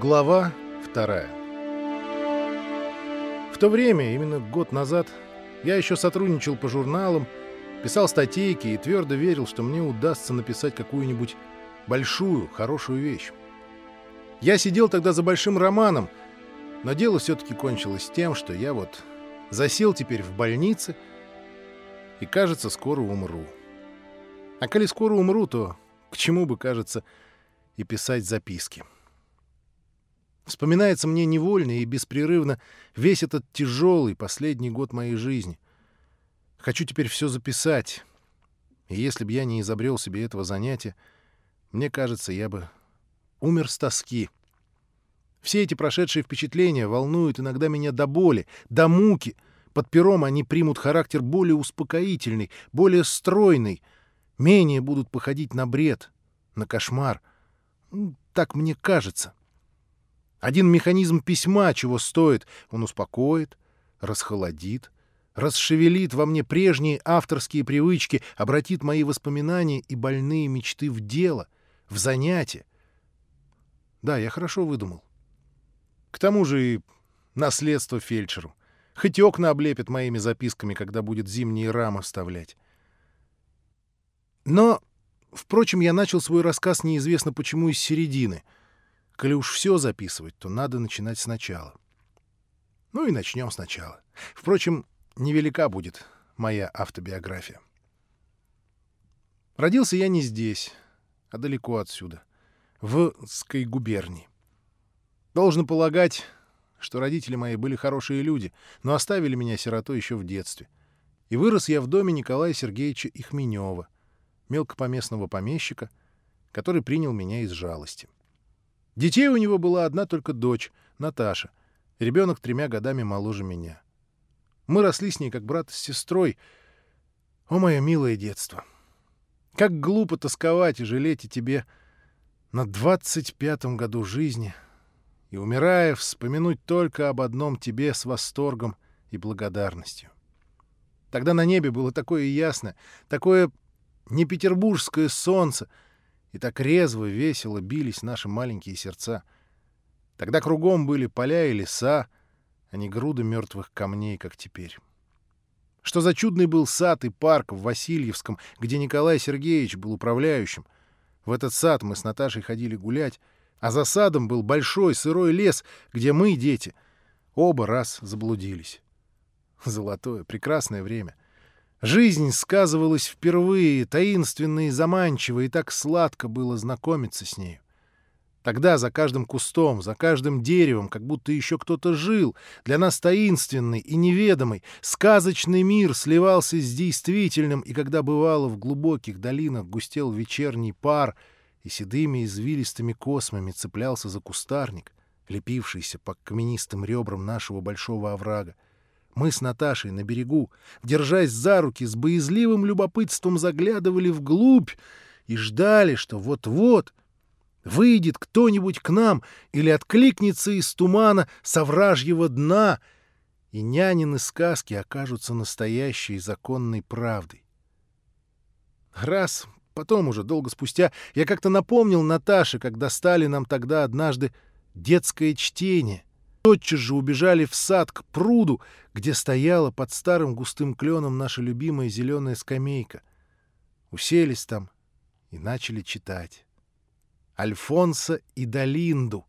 Глава вторая В то время, именно год назад, я еще сотрудничал по журналам, писал статейки и твердо верил, что мне удастся написать какую-нибудь большую, хорошую вещь. Я сидел тогда за большим романом, но дело все-таки кончилось тем, что я вот засел теперь в больнице и, кажется, скоро умру. А коли скоро умру, то к чему бы, кажется, и писать записки. Вспоминается мне невольно и беспрерывно весь этот тяжелый последний год моей жизни. Хочу теперь все записать. И если бы я не изобрел себе этого занятия, мне кажется, я бы умер с тоски. Все эти прошедшие впечатления волнуют иногда меня до боли, до муки. Под пером они примут характер более успокоительный, более стройный, менее будут походить на бред, на кошмар. Так мне кажется. Один механизм письма чего стоит, он успокоит, расхолодит, расшевелит во мне прежние авторские привычки, обратит мои воспоминания и больные мечты в дело, в занятие. Да, я хорошо выдумал. К тому же и наследство фельдшеру. Хоть окна облепят моими записками, когда будет зимние рамы вставлять. Но, впрочем, я начал свой рассказ неизвестно почему из середины. Коли уж все записывать, то надо начинать сначала. Ну и начнем сначала. Впрочем, невелика будет моя автобиография. Родился я не здесь, а далеко отсюда, в Ской губернии. Должен полагать, что родители мои были хорошие люди, но оставили меня сиротой еще в детстве. И вырос я в доме Николая Сергеевича Ихменева, мелкопоместного помещика, который принял меня из жалости. Детей у него была одна только дочь, Наташа, ребенок тремя годами моложе меня. Мы росли с ней как брат с сестрой. О, мое милое детство! Как глупо тосковать и жалеть о тебе на двадцать пятом году жизни — и, умирая, вспомянуть только об одном тебе с восторгом и благодарностью. Тогда на небе было такое ясно, такое не петербургское солнце, и так резво, весело бились наши маленькие сердца. Тогда кругом были поля и леса, а не груды мертвых камней, как теперь. Что за чудный был сад и парк в Васильевском, где Николай Сергеевич был управляющим. В этот сад мы с Наташей ходили гулять, а за садом был большой сырой лес, где мы, дети, оба раз заблудились. Золотое, прекрасное время. Жизнь сказывалась впервые, таинственно и заманчиво, и так сладко было знакомиться с нею. Тогда за каждым кустом, за каждым деревом, как будто еще кто-то жил, для нас таинственный и неведомый, сказочный мир сливался с действительным, и когда бывало в глубоких долинах густел вечерний пар — и седыми извилистыми космами цеплялся за кустарник, лепившийся по каменистым ребрам нашего большого оврага. Мы с Наташей на берегу, держась за руки, с боязливым любопытством заглядывали вглубь и ждали, что вот-вот выйдет кто-нибудь к нам или откликнется из тумана со вражьего дна, и нянины сказки окажутся настоящей законной правдой. Раз Потом уже, долго спустя, я как-то напомнил Наташе, когда стали нам тогда однажды детское чтение. Тотчас же убежали в сад к пруду, где стояла под старым густым кленом наша любимая зеленая скамейка. Уселись там и начали читать. Альфонса и Долинду.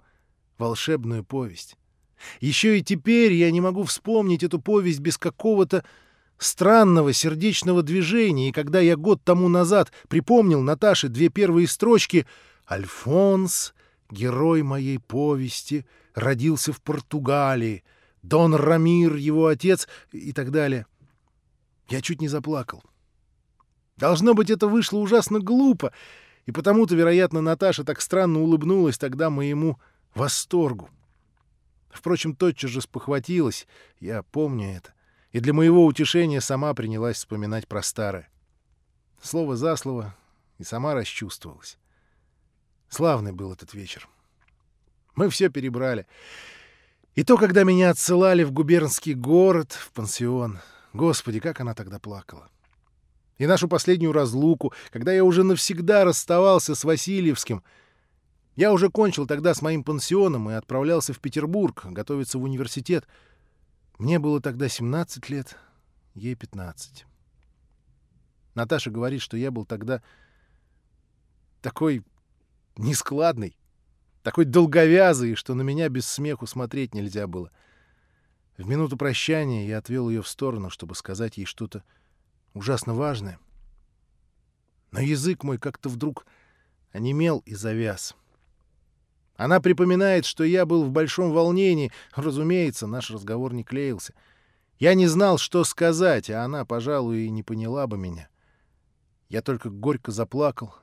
Волшебную повесть. Еще и теперь я не могу вспомнить эту повесть без какого-то странного сердечного движения, и когда я год тому назад припомнил Наташе две первые строчки «Альфонс, герой моей повести, родился в Португалии», «Дон Рамир, его отец» и так далее, я чуть не заплакал. Должно быть, это вышло ужасно глупо, и потому-то, вероятно, Наташа так странно улыбнулась тогда моему восторгу. Впрочем, тотчас же спохватилась, я помню это и для моего утешения сама принялась вспоминать про старое. Слово за слово, и сама расчувствовалась. Славный был этот вечер. Мы все перебрали. И то, когда меня отсылали в губернский город, в пансион. Господи, как она тогда плакала. И нашу последнюю разлуку, когда я уже навсегда расставался с Васильевским. Я уже кончил тогда с моим пансионом и отправлялся в Петербург готовиться в университет. Мне было тогда 17 лет, ей 15. Наташа говорит, что я был тогда такой нескладный, такой долговязый, что на меня без смеху смотреть нельзя было. В минуту прощания я отвел ее в сторону, чтобы сказать ей что-то ужасно важное. Но язык мой как-то вдруг онемел и завяз. Она припоминает, что я был в большом волнении. Разумеется, наш разговор не клеился. Я не знал, что сказать, а она, пожалуй, и не поняла бы меня. Я только горько заплакал,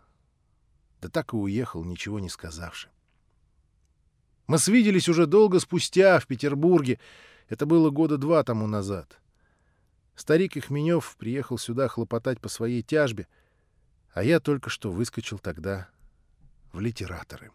да так и уехал, ничего не сказавши. Мы свиделись уже долго спустя в Петербурге. Это было года два тому назад. Старик Ихменев приехал сюда хлопотать по своей тяжбе, а я только что выскочил тогда в литераторы.